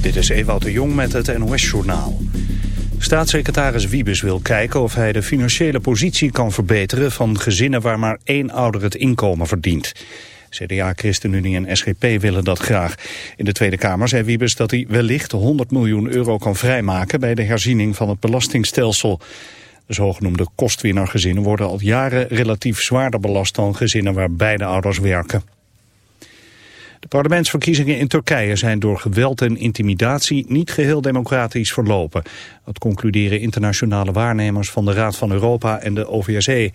Dit is Ewout de Jong met het NOS-journaal. Staatssecretaris Wiebes wil kijken of hij de financiële positie kan verbeteren... van gezinnen waar maar één ouder het inkomen verdient. CDA, ChristenUnie en SGP willen dat graag. In de Tweede Kamer zei Wiebes dat hij wellicht 100 miljoen euro kan vrijmaken... bij de herziening van het belastingstelsel. De zogenoemde kostwinnergezinnen worden al jaren relatief zwaarder belast... dan gezinnen waar beide ouders werken. De parlementsverkiezingen in Turkije zijn door geweld en intimidatie niet geheel democratisch verlopen. Dat concluderen internationale waarnemers van de Raad van Europa en de OVSE.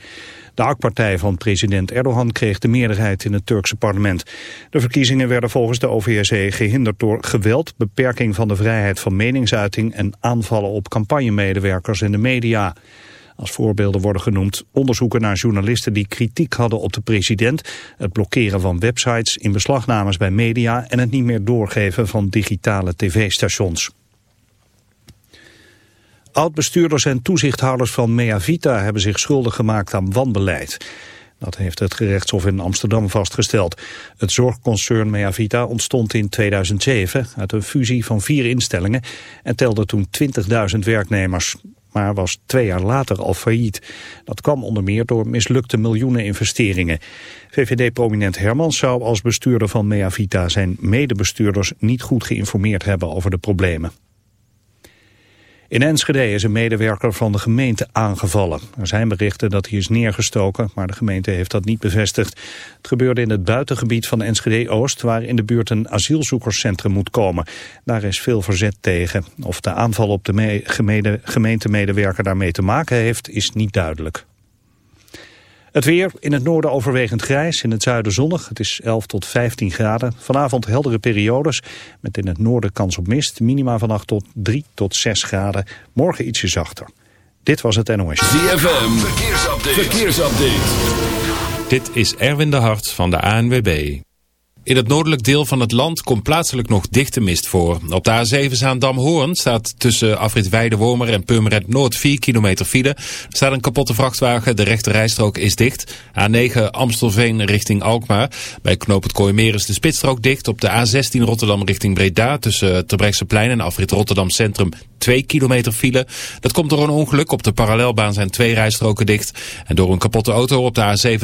De AK-partij van president Erdogan kreeg de meerderheid in het Turkse parlement. De verkiezingen werden volgens de OVSE gehinderd door geweld, beperking van de vrijheid van meningsuiting en aanvallen op campagnemedewerkers en de media. Als voorbeelden worden genoemd onderzoeken naar journalisten die kritiek hadden op de president, het blokkeren van websites, inbeslagnames bij media en het niet meer doorgeven van digitale tv-stations. Oud-bestuurders en toezichthouders van Meavita hebben zich schuldig gemaakt aan wanbeleid. Dat heeft het gerechtshof in Amsterdam vastgesteld. Het zorgconcern Meavita ontstond in 2007 uit een fusie van vier instellingen en telde toen 20.000 werknemers maar was twee jaar later al failliet. Dat kwam onder meer door mislukte miljoenen investeringen. VVD-prominent Hermans zou als bestuurder van Meavita zijn medebestuurders niet goed geïnformeerd hebben over de problemen. In Enschede is een medewerker van de gemeente aangevallen. Er zijn berichten dat hij is neergestoken, maar de gemeente heeft dat niet bevestigd. Het gebeurde in het buitengebied van Enschede-Oost, waar in de buurt een asielzoekerscentrum moet komen. Daar is veel verzet tegen. Of de aanval op de gemeentemedewerker daarmee te maken heeft, is niet duidelijk. Het weer in het noorden overwegend grijs, in het zuiden zonnig. Het is 11 tot 15 graden. Vanavond heldere periodes met in het noorden kans op mist. Minima vannacht tot 3 tot 6 graden. Morgen ietsje zachter. Dit was het NOS. ZFM, verkeersupdate. verkeersupdate. Dit is Erwin de Hart van de ANWB. In het noordelijk deel van het land komt plaatselijk nog dichte mist voor. Op de A7 Zaandam-Hoorn staat tussen afrit Weidewormer en Purmerend Noord 4 kilometer file. Er staat een kapotte vrachtwagen, de rechte rijstrook is dicht. A9 Amstelveen richting Alkmaar. Bij knoop het Kooimeer is de spitsstrook dicht. Op de A16 Rotterdam richting Breda tussen Terbrechtseplein en afrit Rotterdam Centrum 2 kilometer file. Dat komt door een ongeluk. Op de parallelbaan zijn twee rijstroken dicht. En door een kapotte auto op de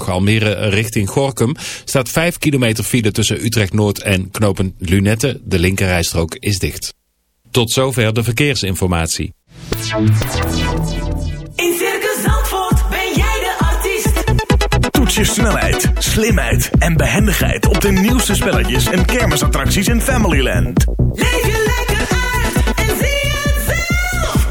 A27 Almere richting Gorkum staat 5 kilometer file tussen Utrecht Noord en knopen Lunette. De linkerrijstrook is dicht. Tot zover de verkeersinformatie. In Circus Zandvoort ben jij de artiest. Toets je snelheid, slimheid en behendigheid op de nieuwste spelletjes en kermisattracties in Familyland. Leef je lekker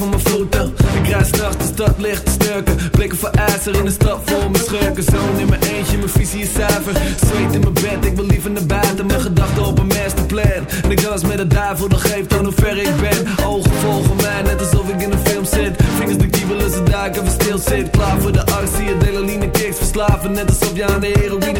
Van mijn voeten. Ik rijd s'nachts de stad licht te snurken. Blikken voor ijzer in de stad vol mijn schurken. Zoon in mijn eentje, mijn visie is zuiver. Zweet in mijn bed, ik wil liever naar buiten. Mijn gedachten op een masterplan. En ik dans met de duivel, dat geeft aan hoe ver ik ben. Ogen volgen mij, net alsof ik in een film zit. Vingers de kiebelen, ze duiken, we stil zit. Klaar voor de arts, zie je delaline kicks verslaven. Net alsof je aan de heroïne